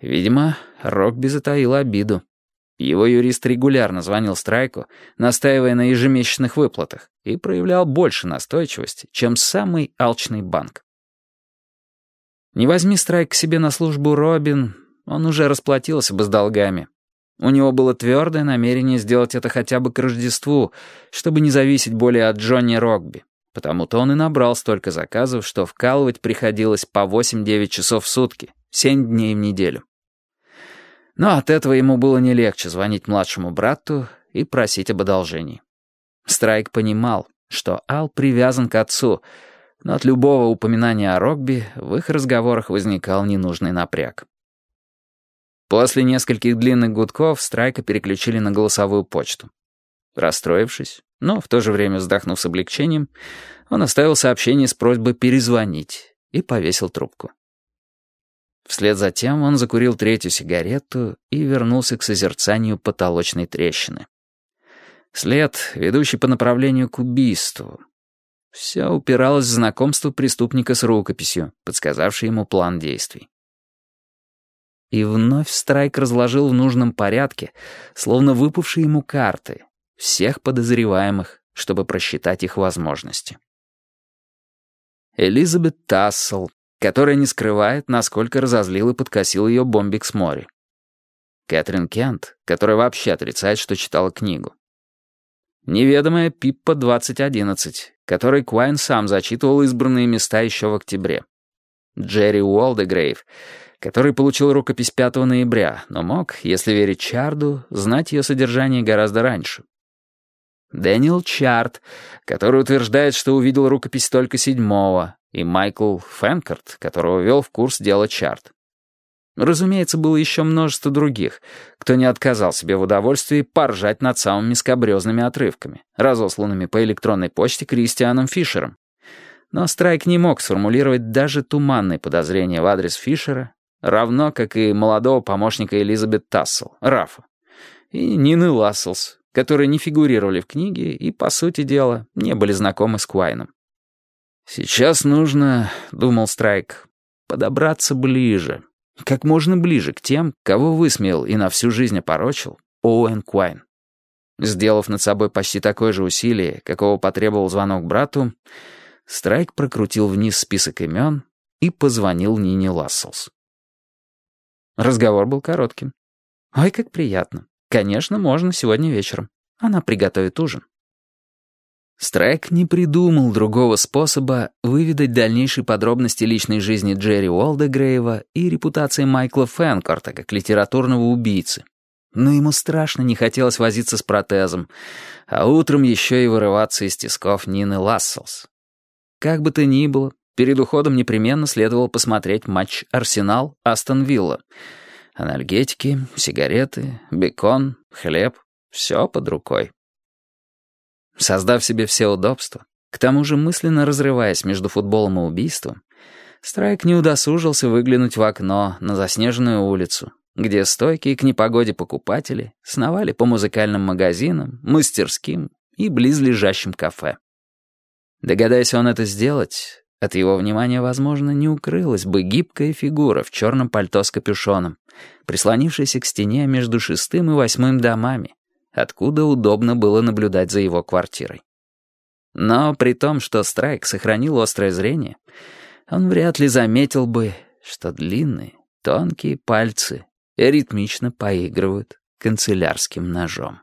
Видимо, Рокби затаил обиду. Его юрист регулярно звонил Страйку, настаивая на ежемесячных выплатах, и проявлял больше настойчивости, чем самый алчный банк. Не возьми Страйк к себе на службу Робин, он уже расплатился бы с долгами. У него было твердое намерение сделать это хотя бы к Рождеству, чтобы не зависеть более от Джонни Рокби. Потому-то он и набрал столько заказов, что вкалывать приходилось по 8-9 часов в сутки, 7 дней в неделю. Но от этого ему было не легче звонить младшему брату и просить об одолжении. Страйк понимал, что Ал привязан к отцу, но от любого упоминания о Рокби в их разговорах возникал ненужный напряг. После нескольких длинных гудков Страйка переключили на голосовую почту. Расстроившись, но в то же время вздохнув с облегчением, он оставил сообщение с просьбой перезвонить и повесил трубку. Вслед за тем он закурил третью сигарету и вернулся к созерцанию потолочной трещины. След, ведущий по направлению к убийству. Все упиралось в знакомство преступника с рукописью, подсказавшей ему план действий. И вновь Страйк разложил в нужном порядке, словно выпавшие ему карты, всех подозреваемых, чтобы просчитать их возможности. Элизабет Тассел, которая не скрывает, насколько разозлил и подкосил ее бомбик с моря. Кэтрин Кент, которая вообще отрицает, что читала книгу. Неведомая Пиппа 2011, которой Куайн сам зачитывал избранные места еще в октябре. Джерри Уолдегрейв, который получил рукопись 5 ноября, но мог, если верить Чарду, знать ее содержание гораздо раньше. Дэниел Чарт, который утверждает, что увидел рукопись только седьмого, и Майкл Фэнкарт, которого вел в курс дела Чарт. Разумеется, было еще множество других, кто не отказал себе в удовольствии поржать над самыми скобрезными отрывками, разосланными по электронной почте Кристианом Фишером. Но Страйк не мог сформулировать даже туманные подозрения в адрес Фишера, равно как и молодого помощника Элизабет Тассел, Рафа, и Нины Ласселс, которые не фигурировали в книге и, по сути дела, не были знакомы с Куайном. «Сейчас нужно, — думал Страйк, — подобраться ближе, как можно ближе к тем, кого высмеял и на всю жизнь опорочил Оуэн Куайн. Сделав над собой почти такое же усилие, какого потребовал звонок брату, Страйк прокрутил вниз список имен и позвонил Нине Ласселс. Разговор был коротким. «Ой, как приятно. Конечно, можно сегодня вечером. Она приготовит ужин». Страйк не придумал другого способа выведать дальнейшие подробности личной жизни Джерри Уолдегрейва и репутации Майкла Фэнкорта как литературного убийцы. Но ему страшно не хотелось возиться с протезом, а утром еще и вырываться из тисков Нины Ласселс. Как бы то ни было, перед уходом непременно следовало посмотреть матч «Арсенал-Астон Вилла». Анальгетики, сигареты, бекон, хлеб — все под рукой. Создав себе все удобства, к тому же мысленно разрываясь между футболом и убийством, Страйк не удосужился выглянуть в окно на заснеженную улицу, где стойкие к непогоде покупатели сновали по музыкальным магазинам, мастерским и близлежащим кафе. Догадаясь он это сделать, от его внимания, возможно, не укрылась бы гибкая фигура в черном пальто с капюшоном, прислонившаяся к стене между шестым и восьмым домами, откуда удобно было наблюдать за его квартирой. Но при том, что Страйк сохранил острое зрение, он вряд ли заметил бы, что длинные, тонкие пальцы ритмично поигрывают канцелярским ножом.